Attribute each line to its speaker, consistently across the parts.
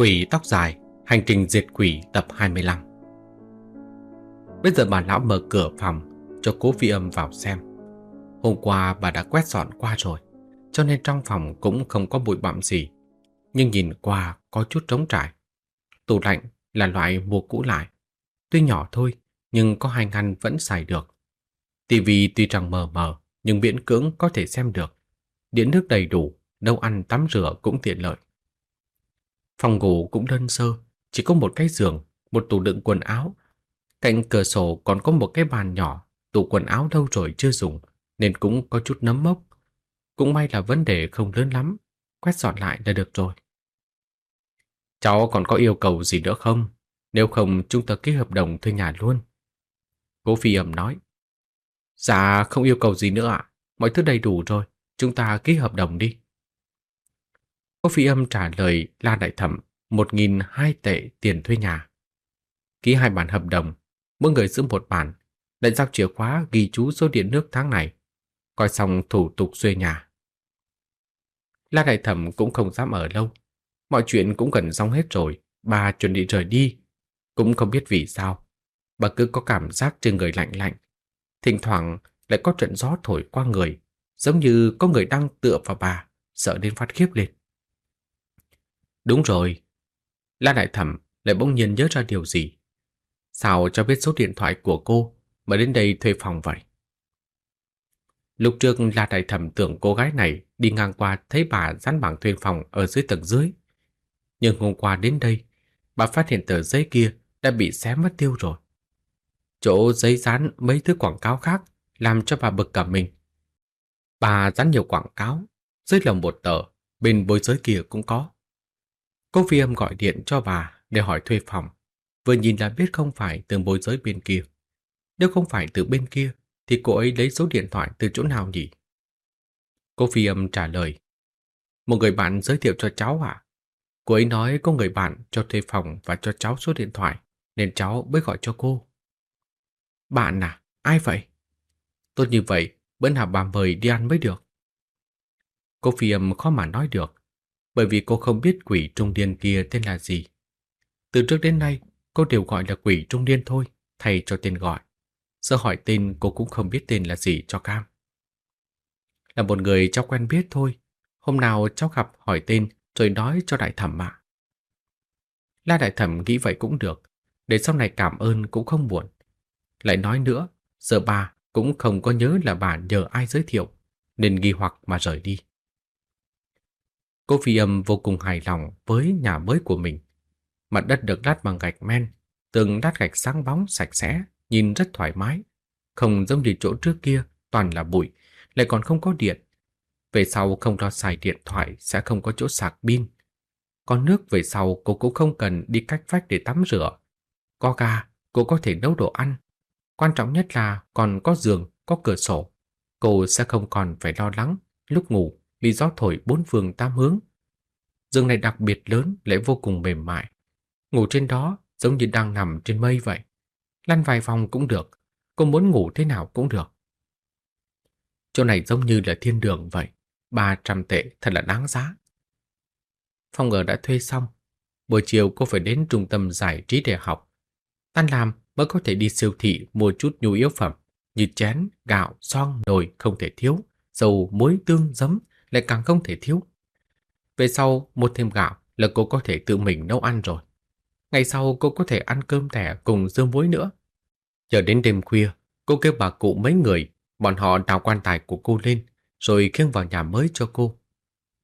Speaker 1: Quỷ tóc dài, hành trình diệt quỷ tập 25 Bây giờ bà lão mở cửa phòng cho cố phi âm vào xem. Hôm qua bà đã quét dọn qua rồi, cho nên trong phòng cũng không có bụi bặm gì. Nhưng nhìn qua có chút trống trải. Tủ lạnh là loại mua cũ lại. Tuy nhỏ thôi, nhưng có hai ngăn vẫn xài được. tivi tuy rằng mờ mờ, nhưng miễn cưỡng có thể xem được. Điện nước đầy đủ, nấu ăn tắm rửa cũng tiện lợi. Phòng ngủ cũng đơn sơ, chỉ có một cái giường, một tủ đựng quần áo. Cạnh cửa sổ còn có một cái bàn nhỏ, tủ quần áo đâu rồi chưa dùng, nên cũng có chút nấm mốc. Cũng may là vấn đề không lớn lắm, quét dọn lại là được rồi. Cháu còn có yêu cầu gì nữa không? Nếu không chúng ta ký hợp đồng thuê nhà luôn. Cố phi ẩm nói. Dạ không yêu cầu gì nữa ạ. Mọi thứ đầy đủ rồi. Chúng ta ký hợp đồng đi có phi âm trả lời La Đại Thẩm một nghìn hai tệ tiền thuê nhà. Ký hai bản hợp đồng, mỗi người giữ một bản, đại giao chìa khóa ghi chú số điện nước tháng này. Coi xong thủ tục thuê nhà. La Đại Thẩm cũng không dám ở lâu. Mọi chuyện cũng gần xong hết rồi, bà chuẩn bị rời đi. Cũng không biết vì sao, bà cứ có cảm giác trên người lạnh lạnh. Thỉnh thoảng lại có trận gió thổi qua người, giống như có người đang tựa vào bà, sợ đến phát khiếp lên. Đúng rồi. La Đại Thẩm lại bỗng nhiên nhớ ra điều gì. Sao cho biết số điện thoại của cô mà đến đây thuê phòng vậy? Lúc trước La Đại Thẩm tưởng cô gái này đi ngang qua thấy bà dán bảng thuê phòng ở dưới tầng dưới. Nhưng hôm qua đến đây, bà phát hiện tờ giấy kia đã bị xé mất tiêu rồi. Chỗ giấy dán mấy thứ quảng cáo khác làm cho bà bực cả mình. Bà dán nhiều quảng cáo, dưới lòng một tờ, bên bối giới kia cũng có. Cô phi âm gọi điện cho bà để hỏi thuê phòng. Vừa nhìn là biết không phải từ bối giới bên kia. Nếu không phải từ bên kia, thì cô ấy lấy số điện thoại từ chỗ nào nhỉ? Cô phi âm trả lời. Một người bạn giới thiệu cho cháu ạ. Cô ấy nói có người bạn cho thuê phòng và cho cháu số điện thoại, nên cháu mới gọi cho cô. Bạn à? Ai vậy? Tốt như vậy, bữa nào bà mời đi ăn mới được. Cô phi âm khó mà nói được, bởi vì cô không biết quỷ trung niên kia tên là gì. Từ trước đến nay, cô đều gọi là quỷ trung niên thôi, thay cho tên gọi. Giờ hỏi tên cô cũng không biết tên là gì cho cam. Là một người cháu quen biết thôi. Hôm nào cháu gặp hỏi tên rồi nói cho đại thẩm mà. La đại thẩm nghĩ vậy cũng được, để sau này cảm ơn cũng không buồn. Lại nói nữa, giờ bà cũng không có nhớ là bà nhờ ai giới thiệu, nên nghi hoặc mà rời đi. Cô phi âm vô cùng hài lòng với nhà mới của mình. Mặt đất được lát bằng gạch men, từng lát gạch sáng bóng sạch sẽ, nhìn rất thoải mái. Không giống như chỗ trước kia, toàn là bụi, lại còn không có điện. Về sau không lo xài điện thoại sẽ không có chỗ sạc pin. Còn nước về sau cô cũng không cần đi cách vách để tắm rửa. Có ga, cô có thể nấu đồ ăn. Quan trọng nhất là còn có giường, có cửa sổ. Cô sẽ không còn phải lo lắng lúc ngủ bị gió thổi bốn phương tám hướng. Giường này đặc biệt lớn lại vô cùng mềm mại. Ngủ trên đó giống như đang nằm trên mây vậy. Lăn vài vòng cũng được, cô muốn ngủ thế nào cũng được. Chỗ này giống như là thiên đường vậy. 300 tệ thật là đáng giá. Phòng ở đã thuê xong. Buổi chiều cô phải đến trung tâm giải trí để học. Tan làm mới có thể đi siêu thị mua chút nhu yếu phẩm như chén, gạo, son, nồi không thể thiếu, dầu, muối, tương, giấm lại càng không thể thiếu. Về sau, một thêm gạo là cô có thể tự mình nấu ăn rồi. Ngày sau cô có thể ăn cơm thẻ cùng dương muối nữa. Chờ đến đêm khuya, cô kêu bà cụ mấy người, bọn họ đào quan tài của cô lên, rồi khiêng vào nhà mới cho cô.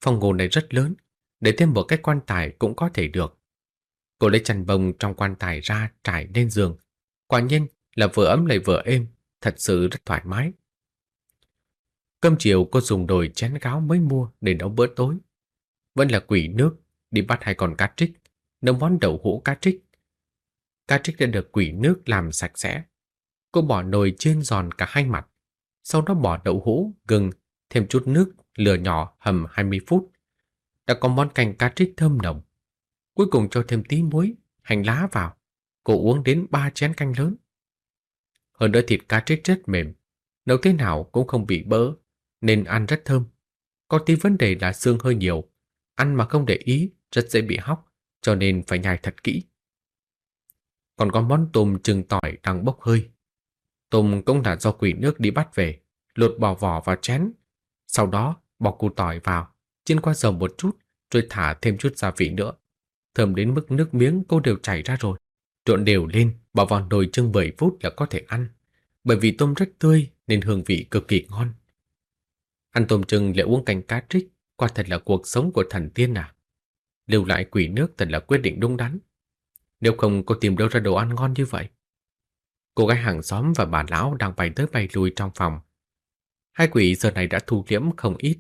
Speaker 1: Phòng ngủ này rất lớn, để thêm một cái quan tài cũng có thể được. Cô lấy chăn bông trong quan tài ra trải lên giường. Quả nhiên là vừa ấm lại vừa êm, thật sự rất thoải mái. Cơm chiều cô dùng đồi chén gáo mới mua để nấu bữa tối. Vẫn là quỷ nước, đi bắt hai con cá trích, nấu món đậu hũ cá trích. Cá trích đã được quỷ nước làm sạch sẽ. Cô bỏ nồi trên giòn cả hai mặt, sau đó bỏ đậu hũ, gừng, thêm chút nước, lửa nhỏ hầm 20 phút. Đã có món canh cá trích thơm nồng. Cuối cùng cho thêm tí muối, hành lá vào. Cô uống đến ba chén canh lớn. Hơn nữa thịt cá trích rất mềm, nấu thế nào cũng không bị bỡ, nên ăn rất thơm. Có tí vấn đề là xương hơi nhiều, ăn mà không để ý rất dễ bị hóc, cho nên phải nhai thật kỹ. Còn có món tôm trừng tỏi đang bốc hơi. Tôm cũng là do quỷ nước đi bắt về, lột bỏ vỏ vào chén. Sau đó bỏ củ tỏi vào, chiên qua dầu một chút, rồi thả thêm chút gia vị nữa. Thơm đến mức nước miếng cô đều chảy ra rồi. Trộn đều lên, bỏ vào nồi chưng 7 phút là có thể ăn. Bởi vì tôm rất tươi nên hương vị cực kỳ ngon. Ăn tôm trưng lại uống canh cá trích, quả thật là cuộc sống của thần tiên à. Lưu lại quỷ nước thật là quyết định đúng đắn. Nếu không cô tìm đâu ra đồ ăn ngon như vậy. Cô gái hàng xóm và bà lão đang bay tới bay lui trong phòng. Hai quỷ giờ này đã thu liễm không ít.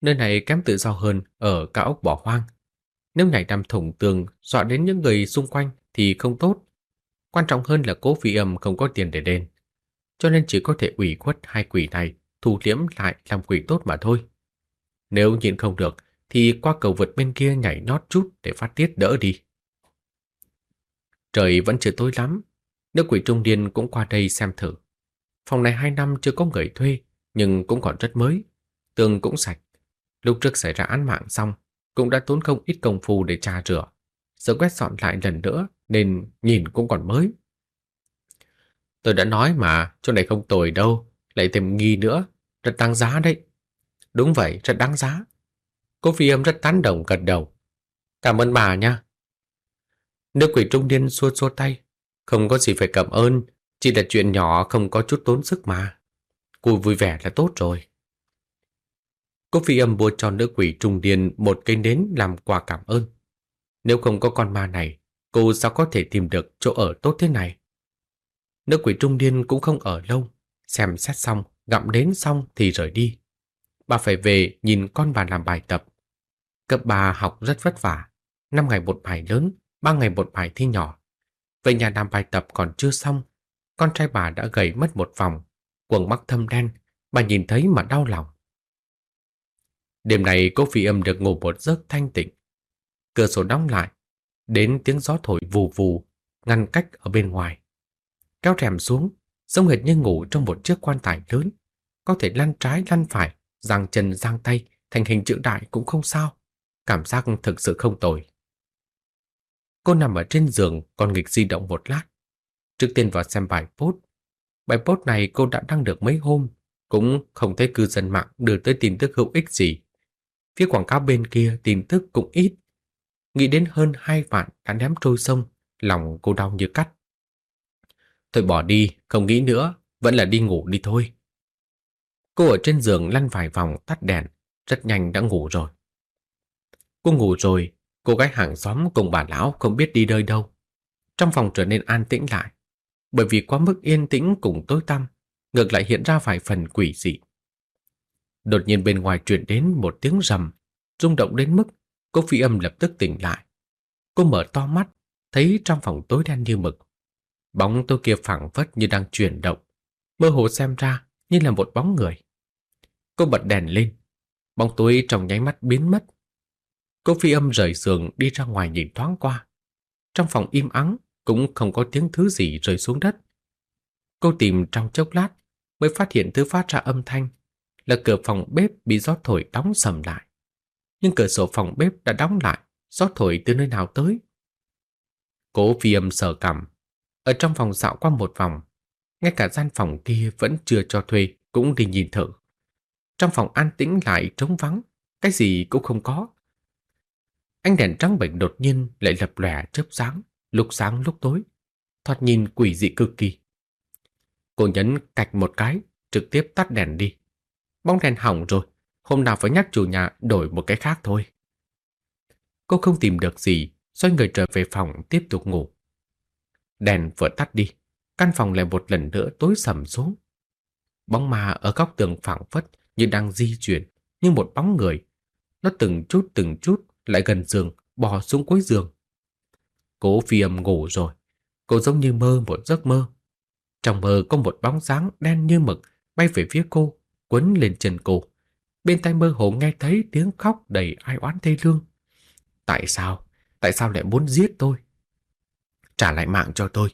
Speaker 1: Nơi này kém tự do hơn ở cao ốc bỏ hoang. Nếu nhảy nằm thủng tường dọa đến những người xung quanh thì không tốt. Quan trọng hơn là cố phi âm không có tiền để đền. Cho nên chỉ có thể ủy khuất hai quỷ này thu liễm lại làm quỷ tốt mà thôi. Nếu nhìn không được thì qua cầu vượt bên kia nhảy nót chút để phát tiết đỡ đi. Trời vẫn chưa tối lắm, nữ quỷ trung niên cũng qua đây xem thử. Phòng này hai năm chưa có người thuê, nhưng cũng còn rất mới. Tường cũng sạch. Lúc trước xảy ra án mạng xong, cũng đã tốn không ít công phu để trà rửa. Giờ quét dọn lại lần nữa nên nhìn cũng còn mới. Tôi đã nói mà, chỗ này không tồi đâu, lại thêm nghi nữa, rất đáng giá đấy. Đúng vậy, rất đáng giá. Cô phi âm rất tán đồng gật đầu. Cảm ơn bà nha. Nữ quỷ trung niên xua xua tay. Không có gì phải cảm ơn, chỉ là chuyện nhỏ không có chút tốn sức mà. Cô vui vẻ là tốt rồi. Cô phi âm mua cho nữ quỷ trung niên một cây nến làm quà cảm ơn. Nếu không có con ma này, cô sao có thể tìm được chỗ ở tốt thế này? Nữ quỷ trung niên cũng không ở lâu, xem xét xong, gặm đến xong thì rời đi. Bà phải về nhìn con bà làm bài tập. Cấp 3 học rất vất vả, 5 ngày một bài lớn, 3 ngày một bài thi nhỏ. Về nhà làm bài tập còn chưa xong, con trai bà đã gầy mất một vòng, quần mắt thâm đen, bà nhìn thấy mà đau lòng. Đêm này cô phi âm được ngủ một giấc thanh tịnh. Cửa sổ đóng lại, đến tiếng gió thổi vù vù, ngăn cách ở bên ngoài. Kéo rèm xuống, giống hệt như ngủ trong một chiếc quan tài lớn, có thể lăn trái lăn phải, giang chân giang tay, thành hình chữ đại cũng không sao. Cảm giác thực sự không tồi. Cô nằm ở trên giường còn nghịch di động một lát. Trước tiên vào xem bài post. Bài post này cô đã đăng được mấy hôm, cũng không thấy cư dân mạng đưa tới tin tức hữu ích gì. Phía quảng cáo bên kia tin tức cũng ít. Nghĩ đến hơn hai vạn đã ném trôi sông, lòng cô đau như cắt. Thôi bỏ đi, không nghĩ nữa, vẫn là đi ngủ đi thôi. Cô ở trên giường lăn vài vòng tắt đèn, rất nhanh đã ngủ rồi. Cô ngủ rồi, cô gái hàng xóm cùng bà lão không biết đi nơi đâu. Trong phòng trở nên an tĩnh lại, bởi vì quá mức yên tĩnh cùng tối tăm, ngược lại hiện ra vài phần quỷ dị. Đột nhiên bên ngoài truyền đến một tiếng rầm, rung động đến mức cô phi âm lập tức tỉnh lại. Cô mở to mắt, thấy trong phòng tối đen như mực. Bóng tôi kia phẳng phất như đang chuyển động, mơ hồ xem ra như là một bóng người. Cô bật đèn lên, bóng tối trong nháy mắt biến mất. Cô phi âm rời giường đi ra ngoài nhìn thoáng qua. Trong phòng im ắng, cũng không có tiếng thứ gì rơi xuống đất. Cô tìm trong chốc lát mới phát hiện thứ phát ra âm thanh là cửa phòng bếp bị gió thổi đóng sầm lại. Nhưng cửa sổ phòng bếp đã đóng lại, gió thổi từ nơi nào tới. Cố phi âm sờ cằm, ở trong phòng dạo qua một vòng, ngay cả gian phòng kia vẫn chưa cho thuê cũng đi nhìn thử. Trong phòng an tĩnh lại trống vắng, cái gì cũng không có. Ánh đèn trắng bệnh đột nhiên lại lập lòe chớp sáng, lúc sáng lúc tối, thoạt nhìn quỷ dị cực kỳ. Cô nhấn cạch một cái, trực tiếp tắt đèn đi. Bóng đèn hỏng rồi, hôm nào phải nhắc chủ nhà đổi một cái khác thôi. Cô không tìm được gì, xoay người trở về phòng tiếp tục ngủ. Đèn vừa tắt đi, căn phòng lại một lần nữa tối sầm xuống. Bóng ma ở góc tường phẳng phất như đang di chuyển, như một bóng người. Nó từng chút từng chút lại gần giường, bò xuống cuối giường. Cố phi âm ngủ rồi, cô giống như mơ một giấc mơ. Trong mơ có một bóng dáng đen như mực bay về phía cô, quấn lên chân cô. Bên tai mơ hồ nghe thấy tiếng khóc đầy ai oán thê lương. Tại sao? Tại sao lại muốn giết tôi? Trả lại mạng cho tôi.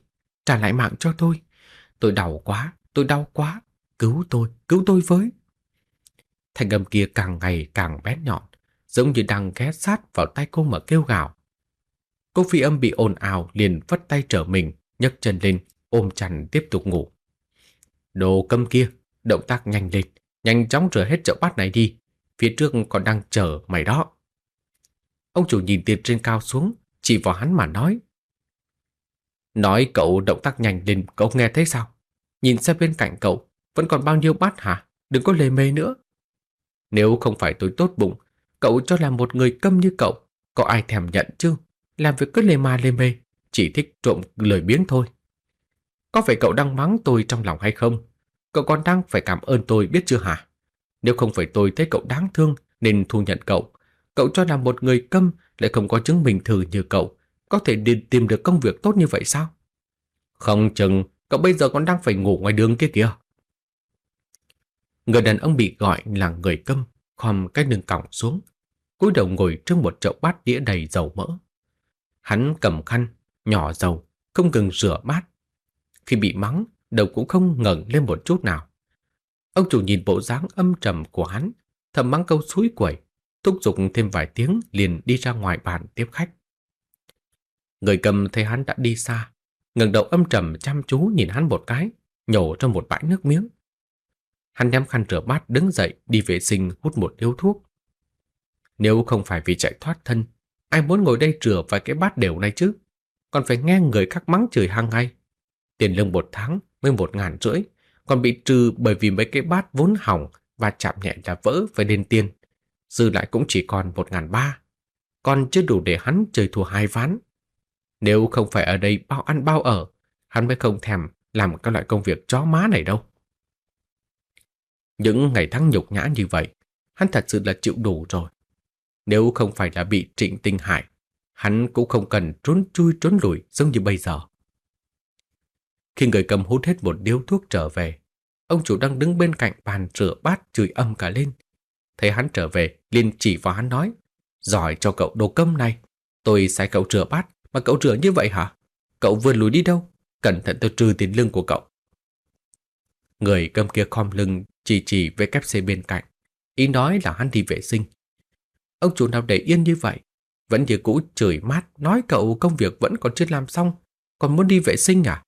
Speaker 1: Trả lại mạng cho tôi. Tôi đau quá, tôi đau quá. Cứu tôi, cứu tôi với. Thanh âm kia càng ngày càng bén nhọn, giống như đang ghé sát vào tay cô mà kêu gào. Cô phi âm bị ồn ào liền vất tay trở mình, nhấc chân lên, ôm chăn tiếp tục ngủ. Đồ câm kia, động tác nhanh lên, nhanh chóng rửa hết chậu bát này đi, phía trước còn đang chờ mày đó. Ông chủ nhìn tiền trên cao xuống, chỉ vào hắn mà nói. Nói cậu động tác nhanh lên, cậu nghe thấy sao? Nhìn xem bên cạnh cậu, vẫn còn bao nhiêu bát hả? Đừng có lề mê nữa. Nếu không phải tôi tốt bụng, cậu cho là một người câm như cậu, có ai thèm nhận chứ? Làm việc cứ lề ma lề mê, chỉ thích trộm lời biếng thôi. Có phải cậu đang mắng tôi trong lòng hay không? Cậu còn đang phải cảm ơn tôi biết chưa hả? Nếu không phải tôi thấy cậu đáng thương nên thu nhận cậu, cậu cho là một người câm lại không có chứng minh thử như cậu, có thể đi tìm được công việc tốt như vậy sao? Không chừng, cậu bây giờ còn đang phải ngủ ngoài đường kia kìa. Người đàn ông bị gọi là người câm, khom cái lưng còng xuống, cúi đầu ngồi trước một chậu bát đĩa đầy dầu mỡ. Hắn cầm khăn, nhỏ dầu, không ngừng rửa bát. Khi bị mắng, đầu cũng không ngẩng lên một chút nào. Ông chủ nhìn bộ dáng âm trầm của hắn, thầm mắng câu suối quẩy, thúc giục thêm vài tiếng liền đi ra ngoài bàn tiếp khách. Người cầm thấy hắn đã đi xa, ngẩng đầu âm trầm chăm chú nhìn hắn một cái, nhổ trong một bãi nước miếng. Hắn đem khăn rửa bát đứng dậy đi vệ sinh hút một điếu thuốc. Nếu không phải vì chạy thoát thân, ai muốn ngồi đây rửa vài cái bát đều này chứ? Còn phải nghe người khác mắng chửi hàng ngày. Tiền lương một tháng mới một ngàn rưỡi, còn bị trừ bởi vì mấy cái bát vốn hỏng và chạm nhẹ là vỡ phải đền tiền. Dư lại cũng chỉ còn một ngàn ba, còn chưa đủ để hắn chơi thua hai ván. Nếu không phải ở đây bao ăn bao ở, hắn mới không thèm làm các loại công việc chó má này đâu. Những ngày tháng nhục nhã như vậy, hắn thật sự là chịu đủ rồi. Nếu không phải là bị trịnh tinh hại, hắn cũng không cần trốn chui trốn lùi giống như bây giờ. Khi người cầm hút hết một điếu thuốc trở về, ông chủ đang đứng bên cạnh bàn rửa bát chửi âm cả lên. Thấy hắn trở về, liền chỉ vào hắn nói, giỏi cho cậu đồ câm này, tôi sai cậu rửa bát, mà cậu rửa như vậy hả? Cậu vừa lùi đi đâu? Cẩn thận tôi trừ tiền lương của cậu. Người cầm kia khom lưng chỉ chỉ về kép xe bên cạnh, ý nói là hắn đi vệ sinh. Ông chủ nào để yên như vậy, vẫn như cũ chửi mát nói cậu công việc vẫn còn chưa làm xong, còn muốn đi vệ sinh à?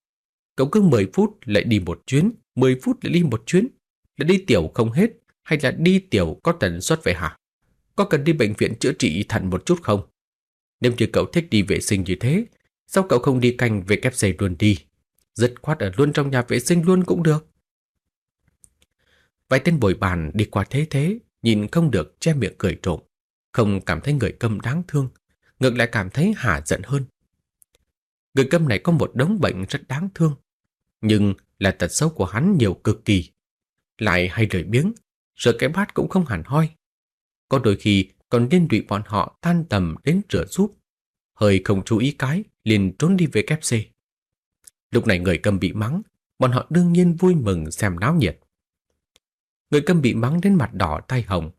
Speaker 1: Cậu cứ 10 phút lại đi một chuyến, 10 phút lại đi một chuyến, đã đi tiểu không hết hay là đi tiểu có tần suất vậy hả? Có cần đi bệnh viện chữa trị thận một chút không? Nếu như cậu thích đi vệ sinh như thế, sao cậu không đi canh về kép giày luôn đi? Dứt khoát ở luôn trong nhà vệ sinh luôn cũng được. Vài tên bồi bàn đi qua thế thế, nhìn không được che miệng cười trộm, không cảm thấy người câm đáng thương, ngược lại cảm thấy hả giận hơn. Người câm này có một đống bệnh rất đáng thương, nhưng là tật xấu của hắn nhiều cực kỳ. Lại hay lười biếng, rồi cái bát cũng không hẳn hoi. Có đôi khi còn liên lụy bọn họ tan tầm đến rửa giúp. Hơi không chú ý cái, liền trốn đi về kép xê. Lúc này người cầm bị mắng, bọn họ đương nhiên vui mừng xem náo nhiệt. Người cầm bị mắng đến mặt đỏ tay hồng,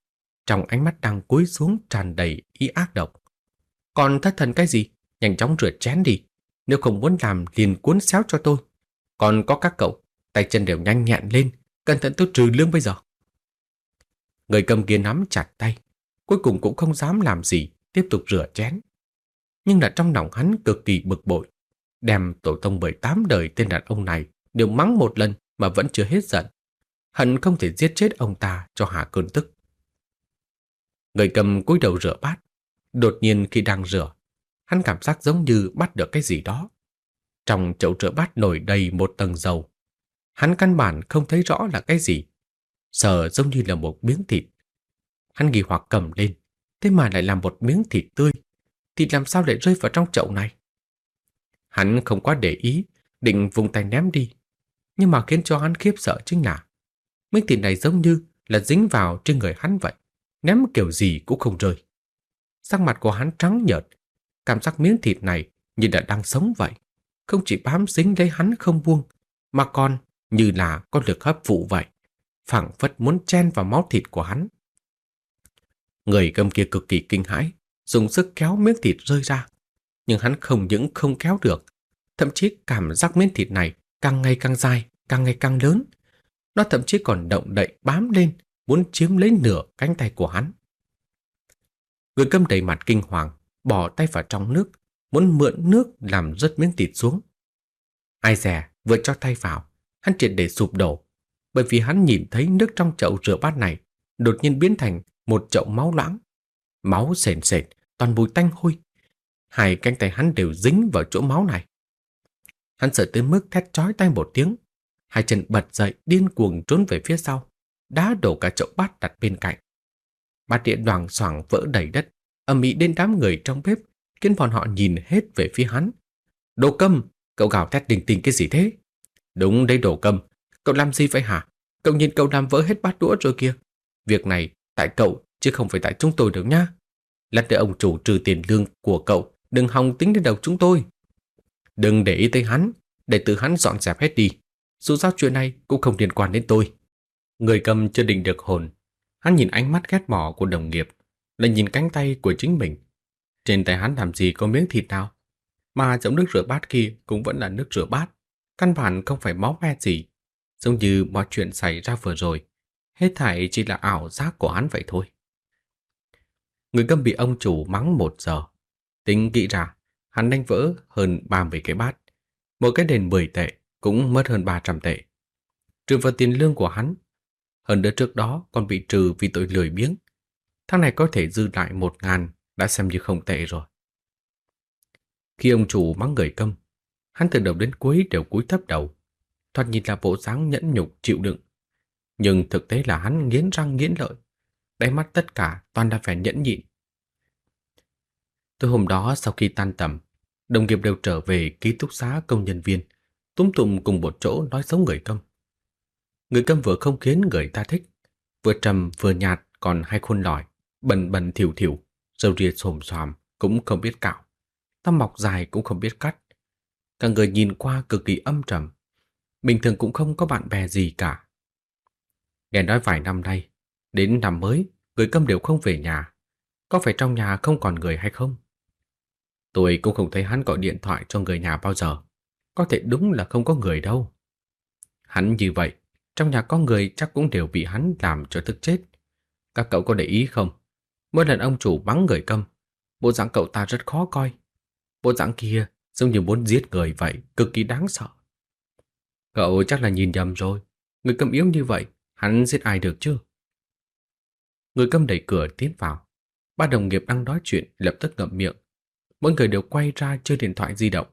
Speaker 1: trong ánh mắt đang cúi xuống tràn đầy ý ác độc. Còn thất thần cái gì? Nhanh chóng rửa chén đi. Nếu không muốn làm liền cuốn xéo cho tôi. Còn có các cậu, tay chân đều nhanh nhẹn lên, cẩn thận tôi trừ lương bây giờ. Người cầm kia nắm chặt tay, cuối cùng cũng không dám làm gì, tiếp tục rửa chén. Nhưng là trong lòng hắn cực kỳ bực bội, đem tổ tông 18 đời tên đàn ông này đều mắng một lần mà vẫn chưa hết giận. Hận không thể giết chết ông ta cho hạ cơn tức. Người cầm cúi đầu rửa bát, đột nhiên khi đang rửa, hắn cảm giác giống như bắt được cái gì đó. Trong chậu rửa bát nổi đầy một tầng dầu. Hắn căn bản không thấy rõ là cái gì. Sờ giống như là một miếng thịt. Hắn ghi hoặc cầm lên, thế mà lại làm một miếng thịt tươi. Thịt làm sao lại rơi vào trong chậu này? Hắn không quá để ý, định vùng tay ném đi. Nhưng mà khiến cho hắn khiếp sợ chính là miếng thịt này giống như là dính vào trên người hắn vậy. Ném kiểu gì cũng không rơi. Sắc mặt của hắn trắng nhợt, cảm giác miếng thịt này như là đang sống vậy không chỉ bám dính lấy hắn không buông, mà còn như là có lực hấp phụ vậy, phảng phất muốn chen vào máu thịt của hắn. Người cầm kia cực kỳ kinh hãi, dùng sức kéo miếng thịt rơi ra. Nhưng hắn không những không kéo được, thậm chí cảm giác miếng thịt này càng ngày càng dài, càng ngày càng lớn. Nó thậm chí còn động đậy bám lên, muốn chiếm lấy nửa cánh tay của hắn. Người cầm đầy mặt kinh hoàng, bỏ tay vào trong nước, muốn mượn nước làm rớt miếng thịt xuống. Ai dè vừa cho tay vào, hắn triệt để sụp đổ, bởi vì hắn nhìn thấy nước trong chậu rửa bát này đột nhiên biến thành một chậu máu loãng. Máu sền sệt, toàn mùi tanh hôi. Hai cánh tay hắn đều dính vào chỗ máu này. Hắn sợ tới mức thét chói tay một tiếng. Hai chân bật dậy điên cuồng trốn về phía sau, đá đổ cả chậu bát đặt bên cạnh. Bát điện đoàn xoảng vỡ đầy đất, âm ĩ đến đám người trong bếp, khiến bọn họ nhìn hết về phía hắn. Đồ câm, cậu gào thét đình tình cái gì thế? Đúng đây đồ câm, cậu làm gì vậy hả? Cậu nhìn cậu làm vỡ hết bát đũa rồi kìa. Việc này tại cậu chứ không phải tại chúng tôi được nhá. Lát nữa ông chủ trừ tiền lương của cậu, đừng hòng tính đến đầu chúng tôi. Đừng để ý tới hắn, để tự hắn dọn dẹp hết đi. Dù sao chuyện này cũng không liên quan đến tôi. Người cầm chưa định được hồn. Hắn nhìn ánh mắt ghét bỏ của đồng nghiệp, lại nhìn cánh tay của chính mình. Trên tay hắn làm gì có miếng thịt nào? Mà giống nước rửa bát kia cũng vẫn là nước rửa bát. Căn bản không phải máu me gì. Giống như mọi chuyện xảy ra vừa rồi. Hết thảy chỉ là ảo giác của hắn vậy thôi. Người câm bị ông chủ mắng một giờ. Tính kỹ ra, hắn đánh vỡ hơn 30 cái bát. Một cái đền 10 tệ cũng mất hơn 300 tệ. Trừ vào tiền lương của hắn. Hơn đứa trước đó còn bị trừ vì tội lười biếng. Tháng này có thể dư lại một ngàn đã xem như không tệ rồi. Khi ông chủ mắng người câm, hắn từ đầu đến cuối đều cúi thấp đầu. Thoạt nhìn là bộ dáng nhẫn nhục chịu đựng. Nhưng thực tế là hắn nghiến răng nghiến lợi. Đáy mắt tất cả toàn là vẻ nhẫn nhịn. Từ hôm đó sau khi tan tầm, đồng nghiệp đều trở về ký túc xá công nhân viên, túm tụm cùng một chỗ nói xấu người câm. Người câm vừa không khiến người ta thích, vừa trầm vừa nhạt còn hay khôn lỏi, bần bần thiểu thiểu, râu ria xồm xoàm cũng không biết cạo, tóc mọc dài cũng không biết cắt. Cả người nhìn qua cực kỳ âm trầm, bình thường cũng không có bạn bè gì cả. Nghe nói vài năm nay, đến năm mới, người câm đều không về nhà. Có phải trong nhà không còn người hay không? Tôi cũng không thấy hắn gọi điện thoại cho người nhà bao giờ. Có thể đúng là không có người đâu. Hắn như vậy, trong nhà có người chắc cũng đều bị hắn làm cho tức chết. Các cậu có để ý không? Mỗi lần ông chủ bắn người câm, bộ dạng cậu ta rất khó coi. Bộ dạng kia giống như muốn giết người vậy, cực kỳ đáng sợ. Cậu chắc là nhìn nhầm rồi. Người câm yếu như vậy, hắn giết ai được chứ? Người câm đẩy cửa tiến vào. Ba đồng nghiệp đang nói chuyện lập tức ngậm miệng. Mỗi người đều quay ra chơi điện thoại di động.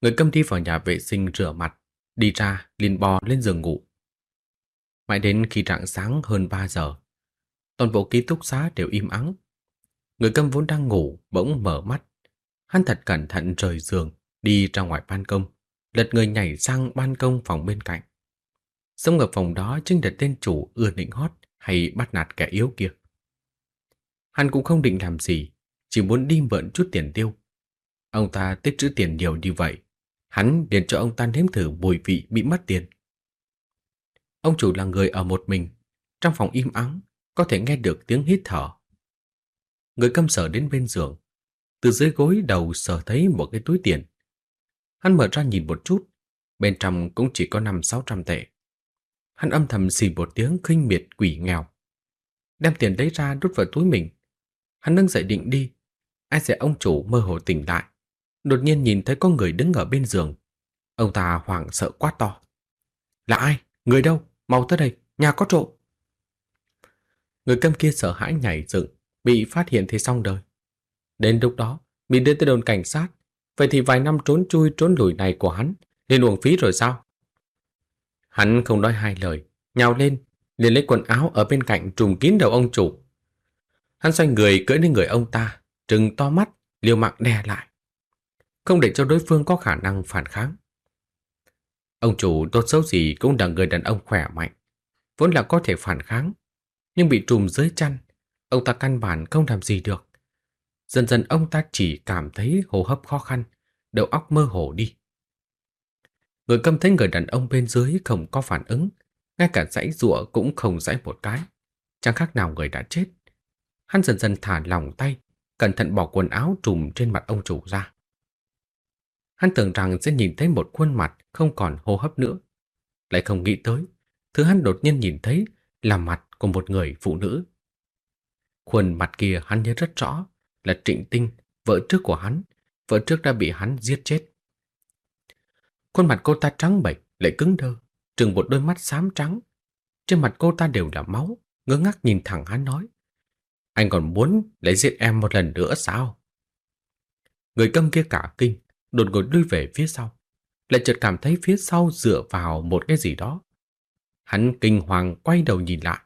Speaker 1: Người câm đi vào nhà vệ sinh rửa mặt, đi ra liền bò lên giường ngủ. Mãi đến khi rạng sáng hơn 3 giờ, toàn bộ ký túc xá đều im ắng. Người câm vốn đang ngủ bỗng mở mắt. Hắn thật cẩn thận rời giường, đi ra ngoài ban công, lật người nhảy sang ban công phòng bên cạnh. Sống ở phòng đó chính là tên chủ ưa nịnh hót hay bắt nạt kẻ yếu kia. Hắn cũng không định làm gì, chỉ muốn đi mượn chút tiền tiêu. Ông ta tích trữ tiền nhiều như vậy, hắn liền cho ông ta nếm thử mùi vị bị mất tiền. Ông chủ là người ở một mình, trong phòng im ắng, có thể nghe được tiếng hít thở. Người câm sở đến bên giường, từ dưới gối đầu sở thấy một cái túi tiền. Hắn mở ra nhìn một chút, bên trong cũng chỉ có năm sáu trăm tệ. Hắn âm thầm xì một tiếng khinh miệt quỷ nghèo. Đem tiền lấy ra đút vào túi mình. Hắn nâng dậy định đi. Ai sẽ ông chủ mơ hồ tỉnh lại. Đột nhiên nhìn thấy có người đứng ở bên giường. Ông ta hoảng sợ quát to. Là ai? Người đâu? Mau tới đây, nhà có trộm. Người câm kia sợ hãi nhảy dựng, bị phát hiện thì xong đời. Đến lúc đó, bị đưa tới đồn cảnh sát. Vậy thì vài năm trốn chui trốn lùi này của hắn nên uổng phí rồi sao? Hắn không nói hai lời, nhào lên, liền lấy quần áo ở bên cạnh trùm kín đầu ông chủ. Hắn xoay người cưỡi lên người ông ta, trừng to mắt, liều mạng đè lại. Không để cho đối phương có khả năng phản kháng. Ông chủ tốt xấu gì cũng là người đàn ông khỏe mạnh, vốn là có thể phản kháng, nhưng bị trùm dưới chăn, ông ta căn bản không làm gì được. Dần dần ông ta chỉ cảm thấy hô hấp khó khăn, đầu óc mơ hồ đi. Người câm thấy người đàn ông bên dưới không có phản ứng, ngay cả dãy rụa cũng không dãy một cái. Chẳng khác nào người đã chết. Hắn dần dần thả lòng tay, cẩn thận bỏ quần áo trùm trên mặt ông chủ ra. Hắn tưởng rằng sẽ nhìn thấy một khuôn mặt không còn hô hấp nữa. Lại không nghĩ tới, thứ hắn đột nhiên nhìn thấy là mặt của một người phụ nữ. Khuôn mặt kia hắn nhớ rất rõ là Trịnh Tinh vợ trước của hắn, vợ trước đã bị hắn giết chết. Khuôn mặt cô ta trắng bệch, lại cứng đơ, trừng một đôi mắt xám trắng. Trên mặt cô ta đều là máu, ngơ ngác nhìn thẳng hắn nói. Anh còn muốn lấy giết em một lần nữa sao? Người câm kia cả kinh, đột ngột lui về phía sau. Lại chợt cảm thấy phía sau dựa vào một cái gì đó. Hắn kinh hoàng quay đầu nhìn lại,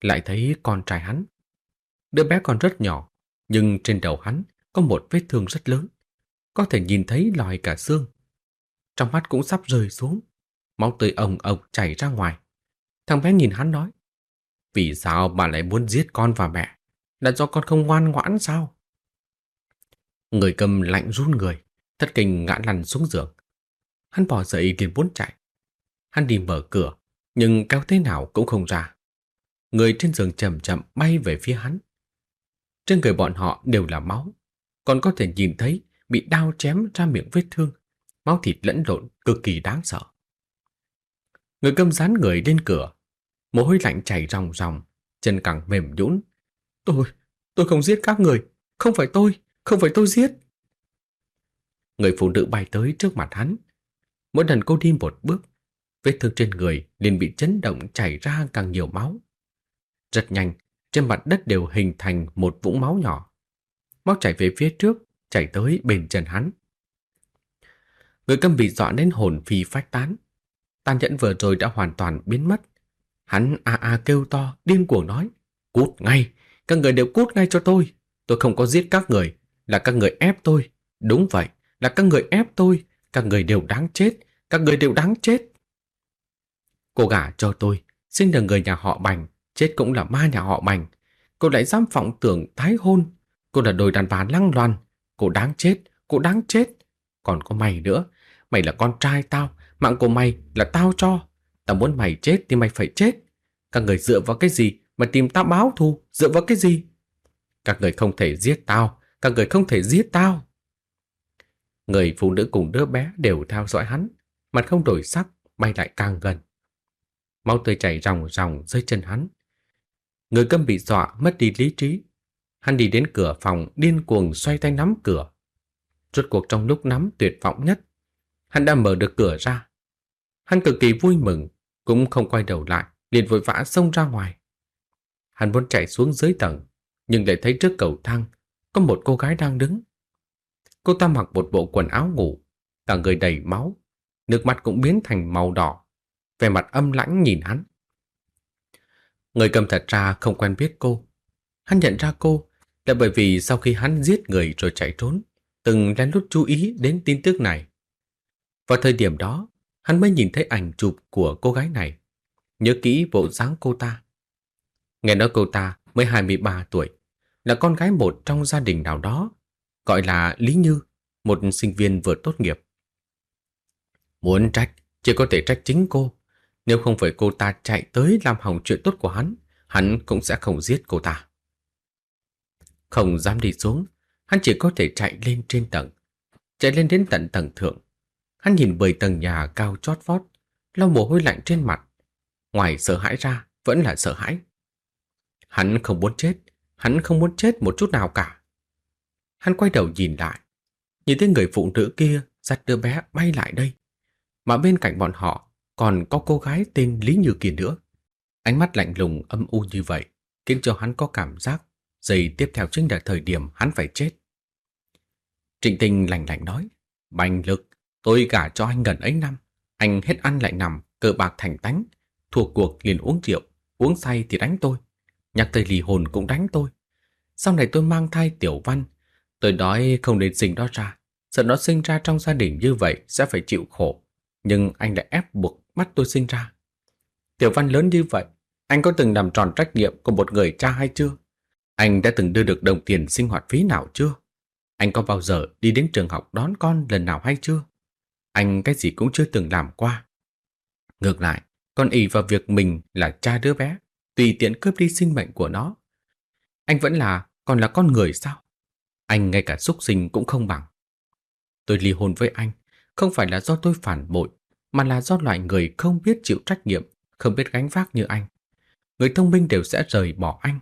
Speaker 1: lại thấy con trai hắn. Đứa bé còn rất nhỏ, nhưng trên đầu hắn có một vết thương rất lớn. Có thể nhìn thấy lòi cả xương. Trong mắt cũng sắp rơi xuống. Máu tươi ồng ộc chảy ra ngoài. Thằng bé nhìn hắn nói. Vì sao bà lại muốn giết con và mẹ? Là do con không ngoan ngoãn sao? Người cầm lạnh run người, thất kinh ngã lăn xuống giường. Hắn bỏ dậy liền muốn chạy. Hắn đi mở cửa, nhưng kéo thế nào cũng không ra. Người trên giường chậm chậm bay về phía hắn. Trên người bọn họ đều là máu, còn có thể nhìn thấy bị đao chém ra miệng vết thương, máu thịt lẫn lộn cực kỳ đáng sợ. Người câm dán người lên cửa, mồ hôi lạnh chảy ròng ròng, chân cẳng mềm nhũn. Tôi, tôi không giết các người, không phải tôi, không phải tôi giết. Người phụ nữ bay tới trước mặt hắn. Mỗi lần cô đi một bước, vết thương trên người liền bị chấn động chảy ra càng nhiều máu. Rất nhanh, trên mặt đất đều hình thành một vũng máu nhỏ. Máu chảy về phía trước, chảy tới bên chân hắn. Người câm bị dọa đến hồn phi phách tán. Tàn nhẫn vừa rồi đã hoàn toàn biến mất. Hắn a a kêu to, điên cuồng nói. Cút ngay, các người đều cút ngay cho tôi. Tôi không có giết các người, là các người ép tôi. Đúng vậy, là các người ép tôi. Các người đều đáng chết, các người đều đáng chết. Cô gả cho tôi, xin được người nhà họ Bành, chết cũng là ma nhà họ Bành. Cô lại dám vọng tưởng tái hôn. Cô là đồi đàn bà lăng loàn. Cô đáng chết, cô đáng chết. Còn có mày nữa, mày là con trai tao, mạng của mày là tao cho. Tao muốn mày chết thì mày phải chết. Các người dựa vào cái gì mà tìm tao báo thù, dựa vào cái gì? Các người không thể giết tao, các người không thể giết tao. Người phụ nữ cùng đứa bé đều theo dõi hắn, mặt không đổi sắc, bay lại càng gần. Máu tươi chảy ròng ròng dưới chân hắn. Người câm bị dọa, mất đi lý trí. Hắn đi đến cửa phòng, điên cuồng xoay tay nắm cửa. Rốt cuộc trong lúc nắm tuyệt vọng nhất, hắn đã mở được cửa ra. Hắn cực kỳ vui mừng, cũng không quay đầu lại, liền vội vã xông ra ngoài. Hắn muốn chạy xuống dưới tầng, nhưng lại thấy trước cầu thang có một cô gái đang đứng. Cô ta mặc một bộ quần áo ngủ, cả người đầy máu, nước mắt cũng biến thành màu đỏ, vẻ mặt âm lãnh nhìn hắn. Người cầm thật ra không quen biết cô. Hắn nhận ra cô là bởi vì sau khi hắn giết người rồi chạy trốn, từng lén lút chú ý đến tin tức này. Vào thời điểm đó, hắn mới nhìn thấy ảnh chụp của cô gái này, nhớ kỹ bộ dáng cô ta. Nghe nói cô ta mới 23 tuổi, là con gái một trong gia đình nào đó, gọi là Lý Như, một sinh viên vừa tốt nghiệp. Muốn trách, chỉ có thể trách chính cô. Nếu không phải cô ta chạy tới làm hỏng chuyện tốt của hắn, hắn cũng sẽ không giết cô ta. Không dám đi xuống, hắn chỉ có thể chạy lên trên tầng. Chạy lên đến tận tầng thượng. Hắn nhìn bởi tầng nhà cao chót vót, lau mồ hôi lạnh trên mặt. Ngoài sợ hãi ra, vẫn là sợ hãi. Hắn không muốn chết, hắn không muốn chết một chút nào cả. Hắn quay đầu nhìn lại, nhìn thấy người phụ nữ kia dắt đứa bé bay lại đây. Mà bên cạnh bọn họ còn có cô gái tên Lý Như Kỳ nữa. Ánh mắt lạnh lùng âm u như vậy khiến cho hắn có cảm giác giây tiếp theo chính là thời điểm hắn phải chết. Trịnh Tinh lạnh lạnh nói, Bành lực, tôi gả cho anh gần ấy năm, anh hết ăn lại nằm, cờ bạc thành tánh, thuộc cuộc liền uống rượu, uống say thì đánh tôi, nhắc tới lì hồn cũng đánh tôi. Sau này tôi mang thai tiểu văn, tôi nói không nên sinh đó ra, sợ nó sinh ra trong gia đình như vậy sẽ phải chịu khổ, nhưng anh lại ép buộc bắt tôi sinh ra. Tiểu văn lớn như vậy, anh có từng làm tròn trách nhiệm của một người cha hay chưa? Anh đã từng đưa được đồng tiền sinh hoạt phí nào chưa? Anh có bao giờ đi đến trường học đón con lần nào hay chưa? Anh cái gì cũng chưa từng làm qua. Ngược lại, con ỷ vào việc mình là cha đứa bé, tùy tiện cướp đi sinh mệnh của nó. Anh vẫn là, còn là con người sao? Anh ngay cả xúc sinh cũng không bằng. Tôi ly hôn với anh, không phải là do tôi phản bội, mà là do loại người không biết chịu trách nhiệm, không biết gánh vác như anh. Người thông minh đều sẽ rời bỏ anh.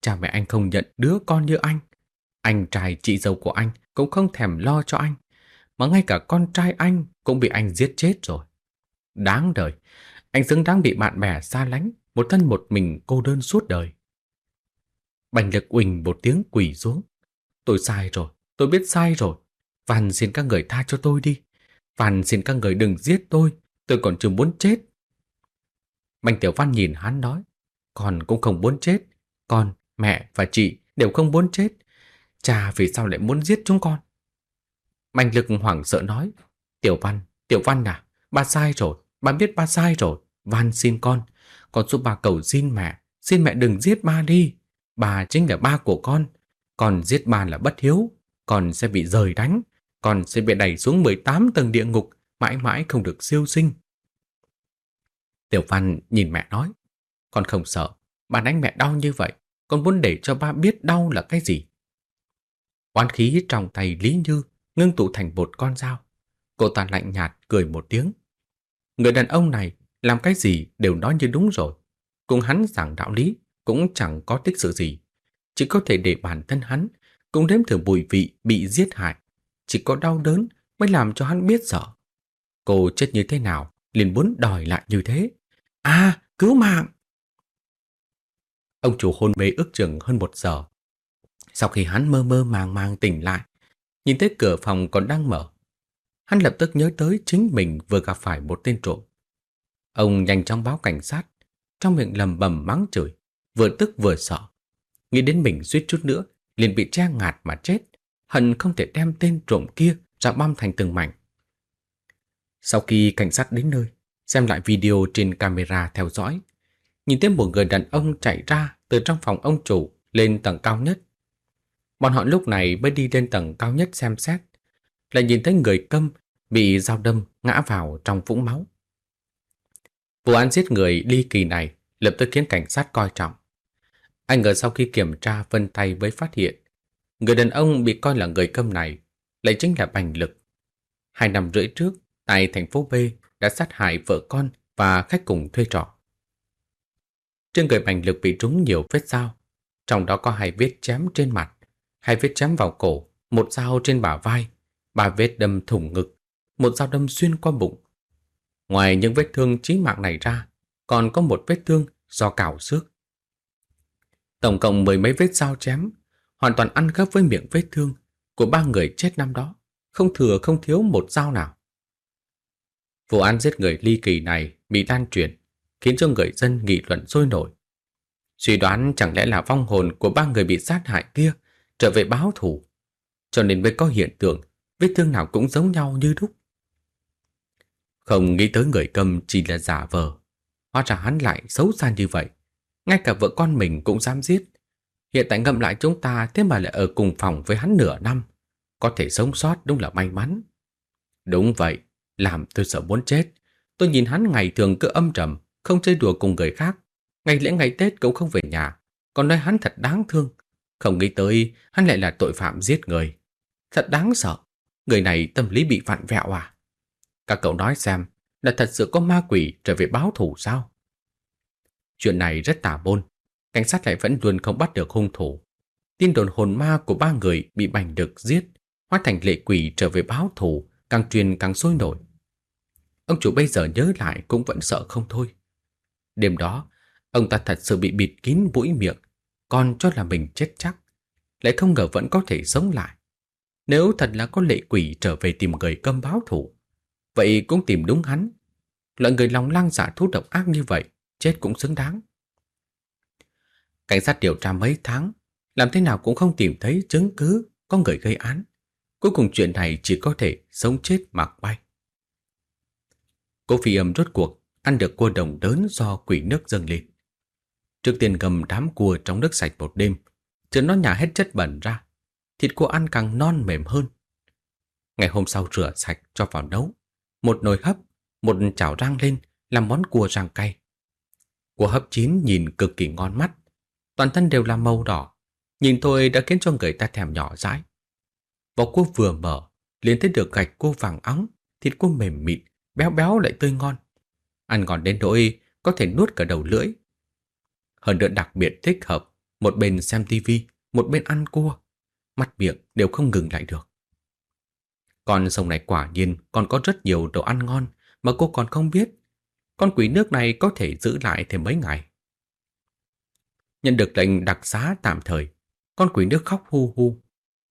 Speaker 1: Cha mẹ anh không nhận đứa con như anh. Anh trai chị dâu của anh cũng không thèm lo cho anh, mà ngay cả con trai anh cũng bị anh giết chết rồi. Đáng đời, anh xứng đáng bị bạn bè xa lánh, một thân một mình cô đơn suốt đời. Bành lực quỳnh một tiếng quỳ xuống. Tôi sai rồi, tôi biết sai rồi. Van xin các người tha cho tôi đi. Van xin các người đừng giết tôi, tôi còn chưa muốn chết. Bành Tiểu Văn nhìn hắn nói, con cũng không muốn chết. Con, mẹ và chị đều không muốn chết. Cha vì sao lại muốn giết chúng con? Mạnh Lực hoảng sợ nói, Tiểu Văn, Tiểu Văn à, ba sai rồi, ba biết ba sai rồi. văn xin con, con giúp ba cầu xin mẹ, xin mẹ đừng giết ba đi. Bà chính là ba của con, con giết ba là bất hiếu, con sẽ bị rời đánh, con sẽ bị đẩy xuống 18 tầng địa ngục, mãi mãi không được siêu sinh. Tiểu Văn nhìn mẹ nói, con không sợ, ba đánh mẹ đau như vậy, con muốn để cho ba biết đau là cái gì. Oán khí trong tay Lý Như ngưng tụ thành một con dao. Cô ta lạnh nhạt cười một tiếng. Người đàn ông này làm cái gì đều nói như đúng rồi. Cùng hắn giảng đạo lý cũng chẳng có tích sự gì. Chỉ có thể để bản thân hắn cũng đếm thử bùi vị bị giết hại. Chỉ có đau đớn mới làm cho hắn biết sợ. Cô chết như thế nào liền muốn đòi lại như thế. À, cứu mạng! Ông chủ hôn mê ước chừng hơn một giờ. Sau khi hắn mơ mơ màng màng tỉnh lại, nhìn thấy cửa phòng còn đang mở. Hắn lập tức nhớ tới chính mình vừa gặp phải một tên trộm. Ông nhanh chóng báo cảnh sát, trong miệng lầm bầm mắng chửi, vừa tức vừa sợ. Nghĩ đến mình suýt chút nữa, liền bị che ngạt mà chết, hận không thể đem tên trộm kia ra băm thành từng mảnh. Sau khi cảnh sát đến nơi, xem lại video trên camera theo dõi, nhìn thấy một người đàn ông chạy ra từ trong phòng ông chủ lên tầng cao nhất. Bọn họ lúc này mới đi lên tầng cao nhất xem xét, lại nhìn thấy người câm bị dao đâm ngã vào trong vũng máu. Vụ án giết người ly kỳ này lập tức khiến cảnh sát coi trọng. Anh ngờ sau khi kiểm tra vân tay mới phát hiện, người đàn ông bị coi là người câm này lại chính là Bành Lực. Hai năm rưỡi trước, tại thành phố B đã sát hại vợ con và khách cùng thuê trọ. Trên người Bành Lực bị trúng nhiều vết dao, trong đó có hai vết chém trên mặt, hai vết chém vào cổ, một dao trên bả vai, ba vết đâm thủng ngực, một dao đâm xuyên qua bụng. Ngoài những vết thương chí mạng này ra, còn có một vết thương do cào xước. Tổng cộng mười mấy vết dao chém, hoàn toàn ăn khớp với miệng vết thương của ba người chết năm đó, không thừa không thiếu một dao nào. Vụ án giết người ly kỳ này bị lan truyền, khiến cho người dân nghị luận sôi nổi. Suy đoán chẳng lẽ là vong hồn của ba người bị sát hại kia trở về báo thù, cho nên mới có hiện tượng vết thương nào cũng giống nhau như đúc. Không nghĩ tới người cầm chỉ là giả vờ, hóa ra hắn lại xấu xa như vậy. Ngay cả vợ con mình cũng dám giết. Hiện tại ngậm lại chúng ta thế mà lại ở cùng phòng với hắn nửa năm. Có thể sống sót đúng là may mắn. Đúng vậy, làm tôi sợ muốn chết. Tôi nhìn hắn ngày thường cứ âm trầm, không chơi đùa cùng người khác. Ngày lễ ngày Tết cũng không về nhà. Còn nói hắn thật đáng thương. Không nghĩ tới hắn lại là tội phạm giết người. Thật đáng sợ. Người này tâm lý bị vặn vẹo à? Các cậu nói xem, là thật sự có ma quỷ trở về báo thù sao? Chuyện này rất tà môn, cảnh sát lại vẫn luôn không bắt được hung thủ. Tin đồn hồn ma của ba người bị bành được giết, hóa thành lệ quỷ trở về báo thù, càng truyền càng sôi nổi. Ông chủ bây giờ nhớ lại cũng vẫn sợ không thôi. Đêm đó, ông ta thật sự bị bịt kín mũi miệng, còn cho là mình chết chắc. Lại không ngờ vẫn có thể sống lại. Nếu thật là có lệ quỷ trở về tìm người câm báo thủ, vậy cũng tìm đúng hắn. Loại người lòng lang dạ thú độc ác như vậy, chết cũng xứng đáng. Cảnh sát điều tra mấy tháng, làm thế nào cũng không tìm thấy chứng cứ có người gây án. Cuối cùng chuyện này chỉ có thể sống chết mặc bay. Cô phi âm rốt cuộc ăn được cua đồng lớn do quỷ nước dâng lên. Trước tiên gầm đám cua trong nước sạch một đêm, chứ nó nhả hết chất bẩn ra. Thịt cua ăn càng non mềm hơn. Ngày hôm sau rửa sạch cho vào nấu. Một nồi hấp, một chảo rang lên làm món cua rang cay. Cua hấp chín nhìn cực kỳ ngon mắt. Toàn thân đều là màu đỏ. Nhìn thôi đã khiến cho người ta thèm nhỏ dãi. Vỏ cua vừa mở, liền thấy được gạch cua vàng óng, thịt cua mềm mịn, béo béo lại tươi ngon. Ăn ngon đến nỗi có thể nuốt cả đầu lưỡi. Hơn nữa đặc biệt thích hợp, một bên xem tivi, một bên ăn cua. mắt miệng đều không ngừng lại được. Con sông này quả nhiên còn có rất nhiều đồ ăn ngon mà cô còn không biết. Con quỷ nước này có thể giữ lại thêm mấy ngày. Nhận được lệnh đặc xá tạm thời, con quỷ nước khóc hu hu.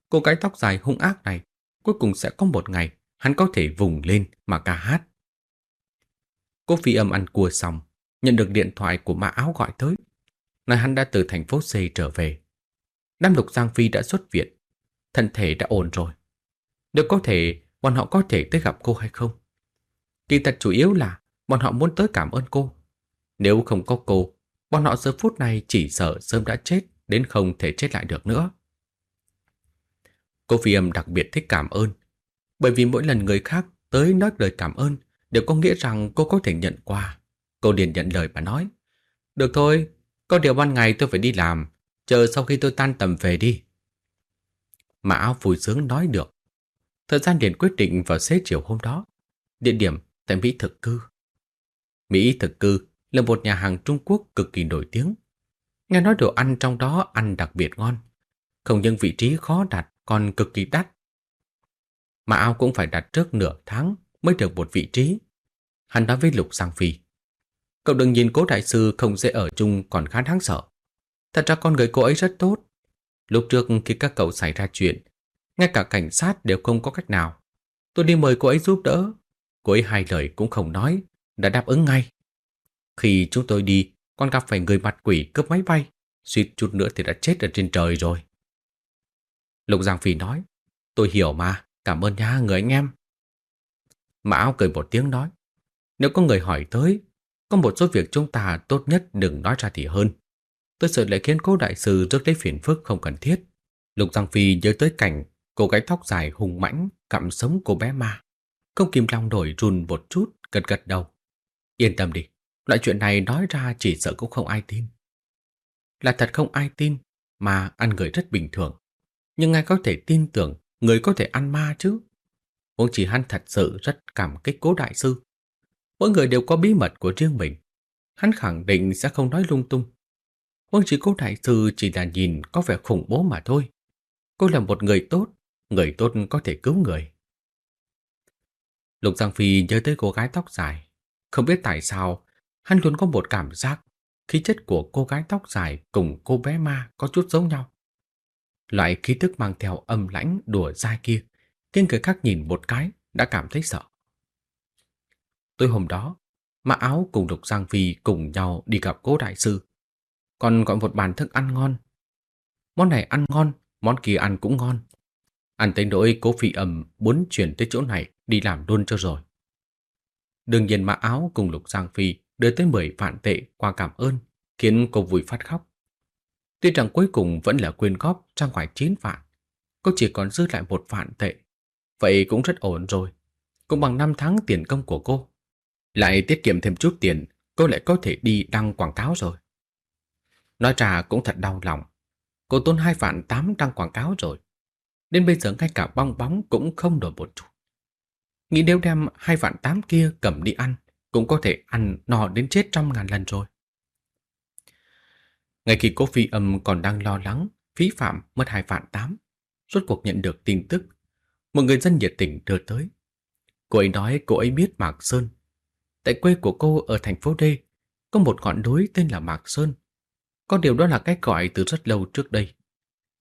Speaker 1: Cô gái tóc dài hung ác này, cuối cùng sẽ có một ngày hắn có thể vùng lên mà ca hát. Cô phi âm ăn cua xong, nhận được điện thoại của mã áo gọi tới là hắn đã từ thành phố C trở về. Nam Lục Giang Phi đã xuất viện, thân thể đã ổn rồi. Nếu có thể, bọn họ có thể tới gặp cô hay không? Kỳ thật chủ yếu là bọn họ muốn tới cảm ơn cô. Nếu không có cô, bọn họ giờ phút này chỉ sợ sớm đã chết đến không thể chết lại được nữa. Cô phi âm đặc biệt thích cảm ơn, bởi vì mỗi lần người khác tới nói lời cảm ơn đều có nghĩa rằng cô có thể nhận qua. Cô liền nhận lời và nói, được thôi, có điều ban ngày tôi phải đi làm, chờ sau khi tôi tan tầm về đi. Mà áo vui sướng nói được. Thời gian liền quyết định vào xế chiều hôm đó. Địa điểm tại Mỹ Thực Cư. Mỹ Thực Cư là một nhà hàng Trung Quốc cực kỳ nổi tiếng. Nghe nói đồ ăn trong đó ăn đặc biệt ngon. Không những vị trí khó đặt còn cực kỳ đắt. Mà ao cũng phải đặt trước nửa tháng mới được một vị trí. Hắn nói với Lục Giang Phi. Cậu đừng nhìn cố đại sư không dễ ở chung còn khá đáng sợ. Thật ra con người cô ấy rất tốt. Lúc trước khi các cậu xảy ra chuyện, ngay cả cảnh sát đều không có cách nào. Tôi đi mời cô ấy giúp đỡ. Cô ấy hai lời cũng không nói, đã đáp ứng ngay. Khi chúng tôi đi, con gặp phải người mặt quỷ cướp máy bay, suýt chút nữa thì đã chết ở trên trời rồi. Lục Giang Phi nói, tôi hiểu mà, cảm ơn nha người anh em. Mã áo cười một tiếng nói, nếu có người hỏi tới, có một số việc chúng ta tốt nhất đừng nói ra thì hơn. Tôi sợ lại khiến cố đại sư rước lấy phiền phức không cần thiết. Lục Giang Phi nhớ tới cảnh cô gái tóc dài hùng mãnh cặm sống cô bé ma. công kim long đổi run một chút, gật gật đầu. Yên tâm đi, loại chuyện này nói ra chỉ sợ cũng không ai tin. Là thật không ai tin, mà ăn người rất bình thường. Nhưng ai có thể tin tưởng người có thể ăn ma chứ? Huống chỉ hắn thật sự rất cảm kích cố đại sư. Mỗi người đều có bí mật của riêng mình. Hắn khẳng định sẽ không nói lung tung. Quân chỉ cố đại sư chỉ là nhìn có vẻ khủng bố mà thôi. Cô là một người tốt, người tốt có thể cứu người. Lục Giang Phi nhớ tới cô gái tóc dài. Không biết tại sao, hắn luôn có một cảm giác khí chất của cô gái tóc dài cùng cô bé ma có chút giống nhau. Loại khí tức mang theo âm lãnh đùa dai kia, khiến người khác nhìn một cái đã cảm thấy sợ. Tối hôm đó, Mã Áo cùng Lục Giang Phi cùng nhau đi gặp cố đại sư. Còn gọi một bàn thức ăn ngon. Món này ăn ngon, món kia ăn cũng ngon. Ăn tới nỗi cố phi ẩm muốn chuyển tới chỗ này đi làm luôn cho rồi. Đương nhiên Mã Áo cùng Lục Giang Phi đưa tới 10 vạn tệ qua cảm ơn, khiến cô vui phát khóc. Tuy rằng cuối cùng vẫn là quyên góp ra ngoài 9 vạn, cô chỉ còn dư lại một vạn tệ. Vậy cũng rất ổn rồi, cũng bằng 5 tháng tiền công của cô. Lại tiết kiệm thêm chút tiền, cô lại có thể đi đăng quảng cáo rồi. Nói ra cũng thật đau lòng. Cô tốn 2 vạn 8 đăng quảng cáo rồi. Đến bây giờ ngay cả bong bóng cũng không đổi một chút. Nghĩ nếu đem 2 vạn 8 kia cầm đi ăn, cũng có thể ăn no đến chết trăm ngàn lần rồi. Ngay khi cô phi âm còn đang lo lắng, phí phạm mất hai vạn tám, rốt cuộc nhận được tin tức. Một người dân nhiệt tình đưa tới. Cô ấy nói cô ấy biết Mạc Sơn. Tại quê của cô ở thành phố D, có một ngọn núi tên là Mạc Sơn. Có điều đó là cách gọi từ rất lâu trước đây.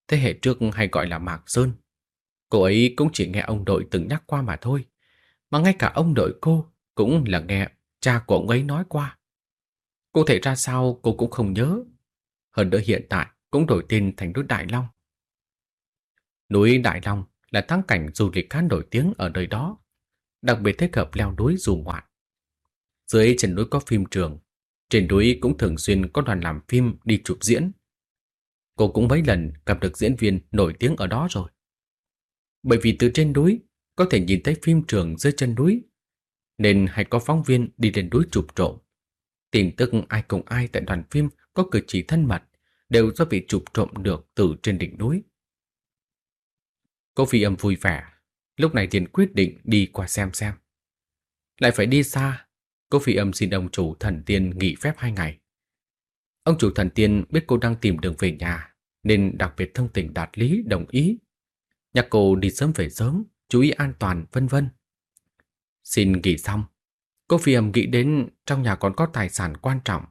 Speaker 1: Thế hệ trước hay gọi là Mạc Sơn. Cô ấy cũng chỉ nghe ông đội từng nhắc qua mà thôi. Mà ngay cả ông đội cô cũng là nghe cha của ông ấy nói qua. Cụ thể ra sao cô cũng không nhớ hơn nữa hiện tại cũng đổi tên thành núi Đại Long. Núi Đại Long là thắng cảnh du lịch khá nổi tiếng ở nơi đó, đặc biệt thích hợp leo núi dù ngoạn. Dưới chân núi có phim trường, trên núi cũng thường xuyên có đoàn làm phim đi chụp diễn. Cô cũng mấy lần gặp được diễn viên nổi tiếng ở đó rồi. Bởi vì từ trên núi có thể nhìn thấy phim trường dưới chân núi, nên hay có phóng viên đi lên núi chụp trộm. Tin tức ai cùng ai tại đoàn phim có cử chỉ thân mật đều do bị chụp trộm được từ trên đỉnh núi. Cô phi âm vui vẻ, lúc này liền quyết định đi qua xem xem. Lại phải đi xa, cô phi âm xin ông chủ thần tiên nghỉ phép hai ngày. Ông chủ thần tiên biết cô đang tìm đường về nhà, nên đặc biệt thông tình đạt lý đồng ý nhắc cô đi sớm về sớm, chú ý an toàn, vân vân. Xin nghỉ xong, cô phi âm nghĩ đến trong nhà còn có tài sản quan trọng.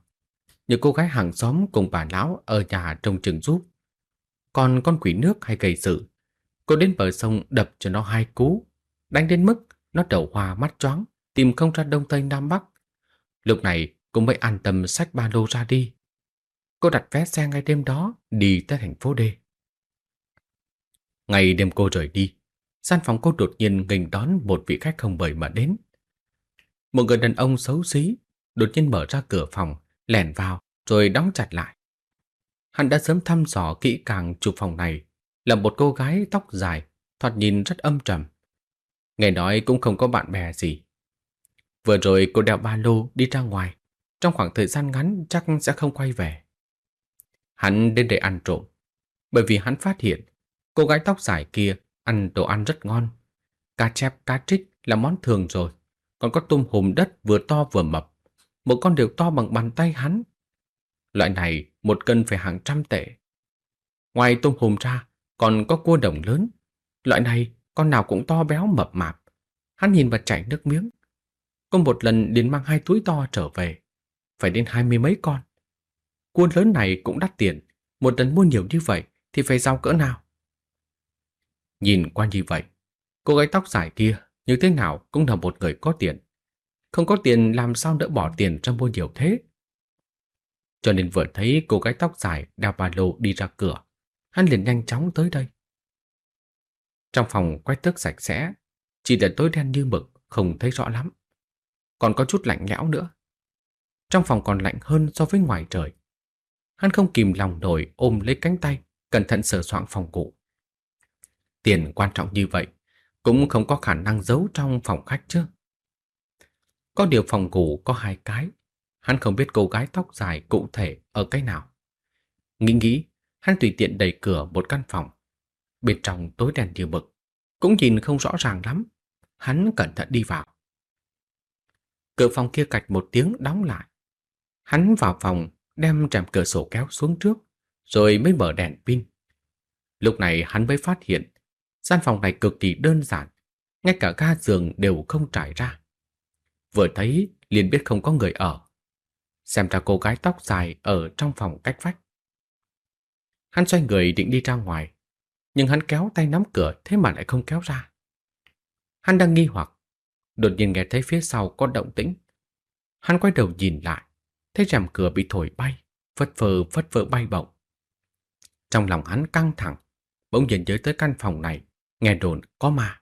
Speaker 1: Những cô gái hàng xóm cùng bà lão ở nhà trông chừng giúp. Còn con quỷ nước hay gây sự, cô đến bờ sông đập cho nó hai cú, đánh đến mức nó đầu hoa mắt choáng, tìm không ra đông tây nam bắc. Lúc này cô mới an tâm xách ba lô ra đi. Cô đặt vé xe ngay đêm đó đi tới thành phố D. Ngày đêm cô rời đi, gian phòng cô đột nhiên nghênh đón một vị khách không mời mà đến. Một người đàn ông xấu xí đột nhiên mở ra cửa phòng, lẻn vào rồi đóng chặt lại. Hắn đã sớm thăm dò kỹ càng chụp phòng này là một cô gái tóc dài, thoạt nhìn rất âm trầm. Nghe nói cũng không có bạn bè gì. Vừa rồi cô đeo ba lô đi ra ngoài, trong khoảng thời gian ngắn chắc sẽ không quay về. Hắn đến để ăn trộm, bởi vì hắn phát hiện cô gái tóc dài kia ăn đồ ăn rất ngon. Cá chép, cá trích là món thường rồi, còn có tôm hùm đất vừa to vừa mập, một con đều to bằng bàn tay hắn. Loại này một cân phải hàng trăm tệ. Ngoài tôm hùm ra, còn có cua đồng lớn. Loại này con nào cũng to béo mập mạp. Hắn nhìn và chảy nước miếng. Có một lần đến mang hai túi to trở về. Phải đến hai mươi mấy con. Cua lớn này cũng đắt tiền. Một lần mua nhiều như vậy thì phải giàu cỡ nào? Nhìn qua như vậy, cô gái tóc dài kia như thế nào cũng là một người có tiền. Không có tiền làm sao đỡ bỏ tiền trong mua nhiều thế? Cho nên vừa thấy cô gái tóc dài đeo ba lô đi ra cửa, hắn liền nhanh chóng tới đây. Trong phòng quét tước sạch sẽ, chỉ là tối đen như mực, không thấy rõ lắm. Còn có chút lạnh lẽo nữa. Trong phòng còn lạnh hơn so với ngoài trời. Hắn không kìm lòng nổi ôm lấy cánh tay, cẩn thận sửa soạn phòng cụ. Tiền quan trọng như vậy, cũng không có khả năng giấu trong phòng khách chứ. Có điều phòng ngủ có hai cái, hắn không biết cô gái tóc dài cụ thể ở cái nào. Nghĩ nghĩ, hắn tùy tiện đẩy cửa một căn phòng. Bên trong tối đèn như mực, cũng nhìn không rõ ràng lắm. Hắn cẩn thận đi vào. Cửa phòng kia cạch một tiếng đóng lại. Hắn vào phòng, đem rèm cửa sổ kéo xuống trước, rồi mới mở đèn pin. Lúc này hắn mới phát hiện, gian phòng này cực kỳ đơn giản, ngay cả ga giường đều không trải ra. Vừa thấy, liền biết không có người ở. Xem ra cô gái tóc dài ở trong phòng cách vách. Hắn xoay người định đi ra ngoài, nhưng hắn kéo tay nắm cửa thế mà lại không kéo ra. Hắn đang nghi hoặc, đột nhiên nghe thấy phía sau có động tĩnh. Hắn quay đầu nhìn lại, thấy rèm cửa bị thổi bay, phất phơ phất phơ bay bổng. Trong lòng hắn căng thẳng, bỗng nhiên nhớ tới căn phòng này, nghe đồn có ma.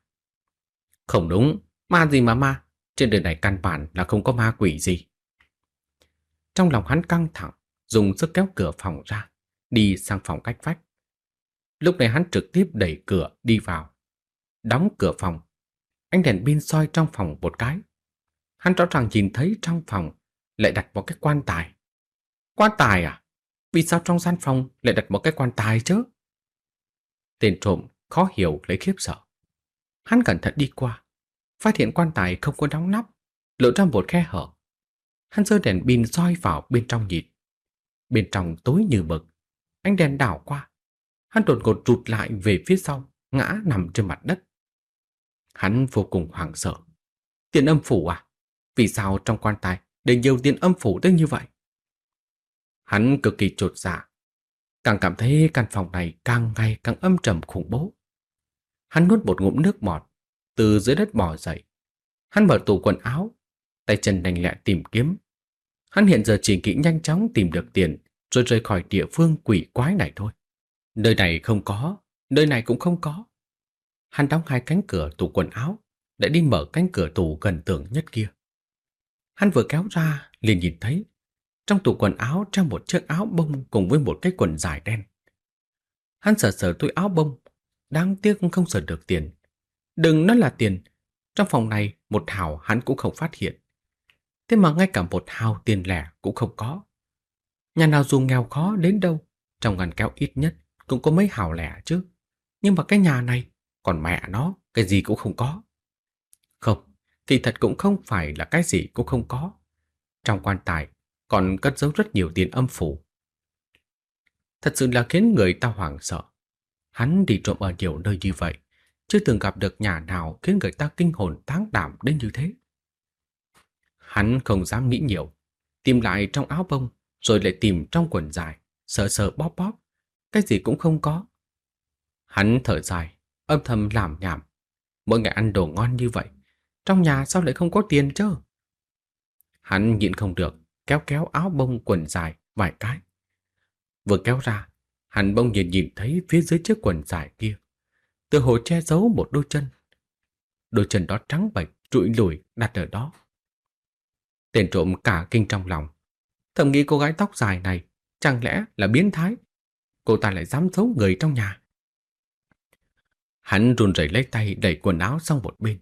Speaker 1: Không đúng, ma gì mà ma, trên đời này căn bản là không có ma quỷ gì. Trong lòng hắn căng thẳng, dùng sức kéo cửa phòng ra, đi sang phòng cách vách. Lúc này hắn trực tiếp đẩy cửa đi vào. Đóng cửa phòng. Ánh đèn pin soi trong phòng một cái. Hắn rõ ràng nhìn thấy trong phòng lại đặt một cái quan tài. Quan tài à? Vì sao trong gian phòng lại đặt một cái quan tài chứ? Tên trộm khó hiểu lấy khiếp sợ. Hắn cẩn thận đi qua, phát hiện quan tài không có đóng nắp, lộ ra một khe hở. Hắn giơ đèn pin soi vào bên trong nhìn. Bên trong tối như mực, ánh đèn đảo qua. Hắn đột ngột rụt lại về phía sau, ngã nằm trên mặt đất. Hắn vô cùng hoảng sợ. Tiền âm phủ à? Vì sao trong quan tài để nhiều tiền âm phủ tới như vậy? Hắn cực kỳ trột dạ. Càng cảm thấy căn phòng này càng ngày càng âm trầm khủng bố. Hắn nuốt một ngụm nước bọt, từ dưới đất bò dậy. Hắn mở tủ quần áo, tay chân đành lẹ tìm kiếm. Hắn hiện giờ chỉ nghĩ nhanh chóng tìm được tiền rồi rời khỏi địa phương quỷ quái này thôi. Nơi này không có, nơi này cũng không có. Hắn đóng hai cánh cửa tủ quần áo, đã đi mở cánh cửa tủ gần tường nhất kia. Hắn vừa kéo ra, liền nhìn thấy trong tủ quần áo treo một chiếc áo bông cùng với một cái quần dài đen. Hắn sờ sờ túi áo bông, đáng tiếc không sờ được tiền. Đừng nói là tiền, trong phòng này một hào hắn cũng không phát hiện. Thế mà ngay cả một hào tiền lẻ cũng không có. Nhà nào dù nghèo khó đến đâu, trong ngăn kéo ít nhất cũng có mấy hào lẻ chứ. Nhưng mà cái nhà này, còn mẹ nó, cái gì cũng không có. Không, thì thật cũng không phải là cái gì cũng không có. Trong quan tài còn cất giấu rất nhiều tiền âm phủ. Thật sự là khiến người ta hoảng sợ. Hắn đi trộm ở nhiều nơi như vậy, chưa từng gặp được nhà nào khiến người ta kinh hồn táng đảm đến như thế. Hắn không dám nghĩ nhiều, tìm lại trong áo bông, rồi lại tìm trong quần dài, sờ sờ bóp bóp, cái gì cũng không có. Hắn thở dài, âm thầm làm nhảm. Mỗi ngày ăn đồ ngon như vậy, trong nhà sao lại không có tiền chứ? Hắn nhịn không được, kéo kéo áo bông quần dài vài cái. Vừa kéo ra, hắn bông nhìn nhìn thấy phía dưới chiếc quần dài kia. Từ hồ che giấu một đôi chân. Đôi chân đó trắng bệch, trụi lùi đặt ở đó. Tên trộm cả kinh trong lòng. Thầm nghĩ cô gái tóc dài này chẳng lẽ là biến thái? Cô ta lại dám giấu người trong nhà. Hắn run rẩy lấy tay đẩy quần áo sang một bên.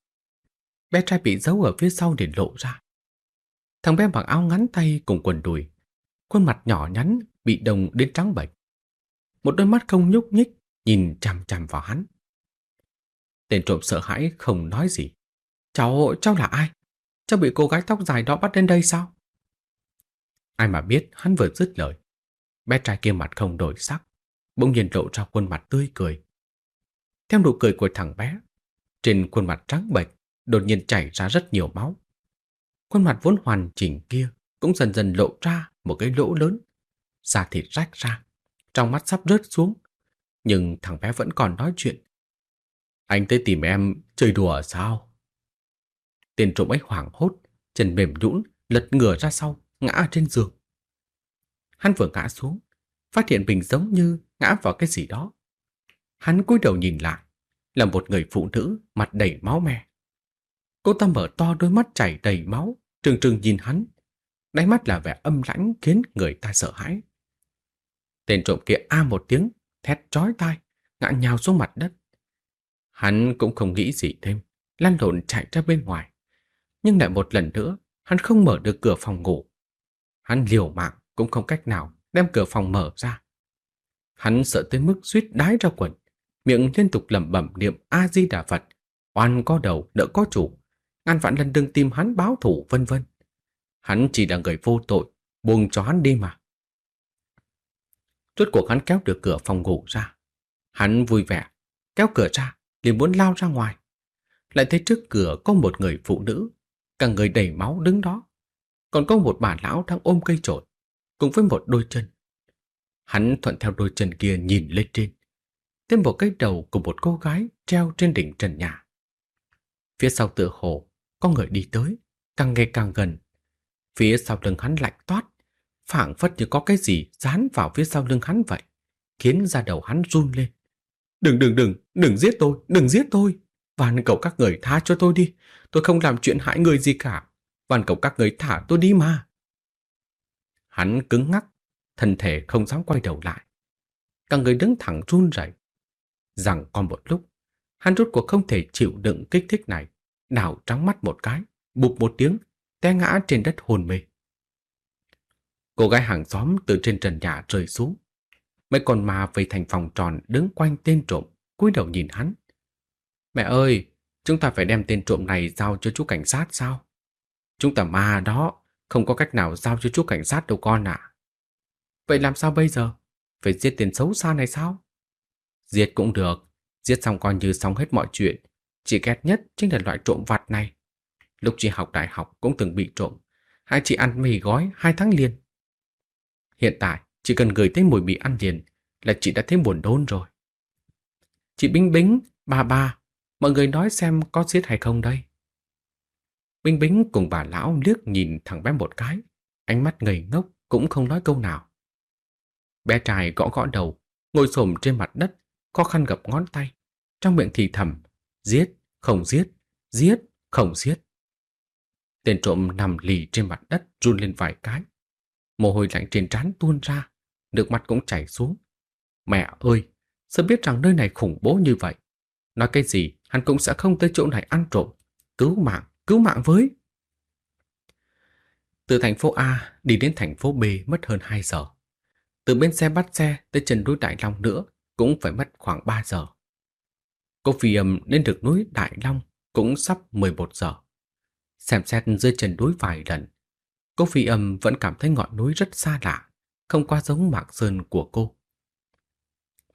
Speaker 1: Bé trai bị giấu ở phía sau để lộ ra. Thằng bé mặc áo ngắn tay cùng quần đùi. Khuôn mặt nhỏ nhắn bị đồng đến trắng bệch. Một đôi mắt không nhúc nhích nhìn chằm chằm vào hắn. Tên trộm sợ hãi không nói gì. Cháu, cháu là ai? Cháu bị cô gái tóc dài đó bắt đến đây sao? Ai mà biết hắn vừa dứt lời. Bé trai kia mặt không đổi sắc, bỗng nhiên lộ ra khuôn mặt tươi cười. Theo nụ cười của thằng bé, trên khuôn mặt trắng bệch đột nhiên chảy ra rất nhiều máu. Khuôn mặt vốn hoàn chỉnh kia cũng dần dần lộ ra một cái lỗ lớn, da thịt rách ra, trong mắt sắp rớt xuống. Nhưng thằng bé vẫn còn nói chuyện. Anh tới tìm em chơi đùa à sao? Tên trộm ấy hoảng hốt, chân mềm nhũn lật ngửa ra sau, ngã trên giường. Hắn vừa ngã xuống, phát hiện mình giống như ngã vào cái gì đó. Hắn cúi đầu nhìn lại, là một người phụ nữ mặt đầy máu me. Cô ta mở to đôi mắt chảy đầy máu, trừng trừng nhìn hắn. Đáy mắt là vẻ âm lãnh khiến người ta sợ hãi. Tên trộm kia a một tiếng, thét chói tai, ngã nhào xuống mặt đất. Hắn cũng không nghĩ gì thêm, lăn lộn chạy ra bên ngoài. Nhưng lại một lần nữa, hắn không mở được cửa phòng ngủ. Hắn liều mạng cũng không cách nào đem cửa phòng mở ra. Hắn sợ tới mức suýt đái ra quần, miệng liên tục lẩm bẩm niệm A-di-đà Phật, oan có đầu, đỡ có chủ, ngăn vạn lần đừng tìm hắn báo thủ vân vân. Hắn chỉ là người vô tội, buông cho hắn đi mà. Rốt cuộc hắn kéo được cửa phòng ngủ ra. Hắn vui vẻ, kéo cửa ra, liền muốn lao ra ngoài. Lại thấy trước cửa có một người phụ nữ, cả người đầy máu đứng đó. Còn có một bà lão đang ôm cây trộn, cùng với một đôi chân. Hắn thuận theo đôi chân kia nhìn lên trên. Thêm một cái đầu của một cô gái treo trên đỉnh trần nhà. Phía sau tựa hồ, có người đi tới, càng ngày càng gần. Phía sau lưng hắn lạnh toát, phảng phất như có cái gì dán vào phía sau lưng hắn vậy, khiến da đầu hắn run lên. Đừng đừng đừng, đừng giết tôi, đừng giết tôi. Van cầu các người tha cho tôi đi, tôi không làm chuyện hại người gì cả. Van cầu các người thả tôi đi mà. Hắn cứng ngắc, thân thể không dám quay đầu lại. Cả người đứng thẳng run rẩy. Rằng còn một lúc, hắn rút cuộc không thể chịu đựng kích thích này, đảo trắng mắt một cái, bụp một tiếng, té ngã trên đất hồn mê. Cô gái hàng xóm từ trên trần nhà rơi xuống. Mấy con ma vây thành phòng tròn đứng quanh tên trộm, cúi đầu nhìn hắn. Mẹ ơi, chúng ta phải đem tên trộm này giao cho chú cảnh sát sao? Chúng ta ma đó, không có cách nào giao cho chú cảnh sát đâu con ạ. Vậy làm sao bây giờ? Phải giết tiền xấu xa này sao? Giết cũng được, giết xong coi như xong hết mọi chuyện. Chị ghét nhất chính là loại trộm vặt này. Lúc chị học đại học cũng từng bị trộm. Hai chị ăn mì gói hai tháng liền. Hiện tại, chỉ cần gửi tới mùi mì ăn liền là chị đã thấy buồn đôn rồi. Chị Bính Bính, bà bà, mọi người nói xem có giết hay không đây. Bính Bính cùng bà lão liếc nhìn thằng bé một cái, ánh mắt ngây ngốc cũng không nói câu nào. Bé trai gõ gõ đầu, ngồi xổm trên mặt đất, khó khăn gập ngón tay, trong miệng thì thầm, giết, không giết, giết, không giết. Tên trộm nằm lì trên mặt đất run lên vài cái. Mồ hôi lạnh trên trán tuôn ra, nước mắt cũng chảy xuống. Mẹ ơi, sao biết rằng nơi này khủng bố như vậy? Nói cái gì, hắn cũng sẽ không tới chỗ này ăn trộm. Cứu mạng, cứu mạng với! Từ thành phố A đi đến thành phố B mất hơn 2 giờ. Từ bên xe bắt xe tới chân núi Đại Long nữa cũng phải mất khoảng 3 giờ. Cô phi âm lên được núi Đại Long cũng sắp 11 giờ. Xem xét dưới chân núi vài lần, cô phi âm vẫn cảm thấy ngọn núi rất xa lạ, không quá giống Mạc Sơn của cô.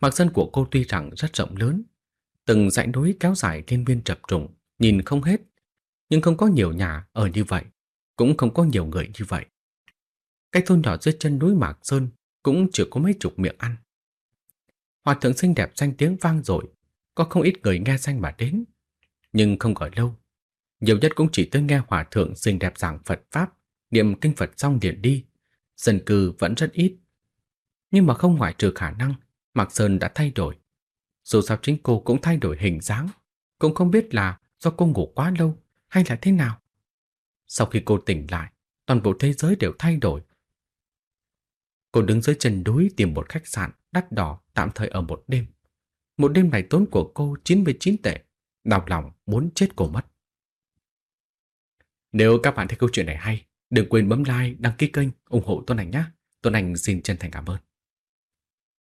Speaker 1: Mạc Sơn của cô tuy rằng rất rộng lớn, Từng dãy núi kéo dài thiên biên trập trùng, nhìn không hết, nhưng không có nhiều nhà ở như vậy, cũng không có nhiều người như vậy. Cái thôn nhỏ dưới chân núi Mạc Sơn cũng chỉ có mấy chục miệng ăn. Hòa thượng xinh đẹp danh tiếng vang dội, có không ít người nghe danh mà đến, nhưng không gọi lâu. Nhiều nhất cũng chỉ tới nghe hòa thượng xinh đẹp giảng Phật Pháp, niệm kinh Phật xong liền đi. Dân cư vẫn rất ít. Nhưng mà không ngoại trừ khả năng, Mạc Sơn đã thay đổi. Dù sao chính cô cũng thay đổi hình dáng, cũng không biết là do cô ngủ quá lâu hay là thế nào. Sau khi cô tỉnh lại, toàn bộ thế giới đều thay đổi. Cô đứng dưới chân núi tìm một khách sạn đắt đỏ tạm thời ở một đêm. Một đêm này tốn của cô 99 tệ, đau lòng muốn chết cô mất. Nếu các bạn thấy câu chuyện này hay, đừng quên bấm like, đăng ký kênh, ủng hộ Tuấn Anh nhé. Tuấn Anh xin chân thành cảm ơn.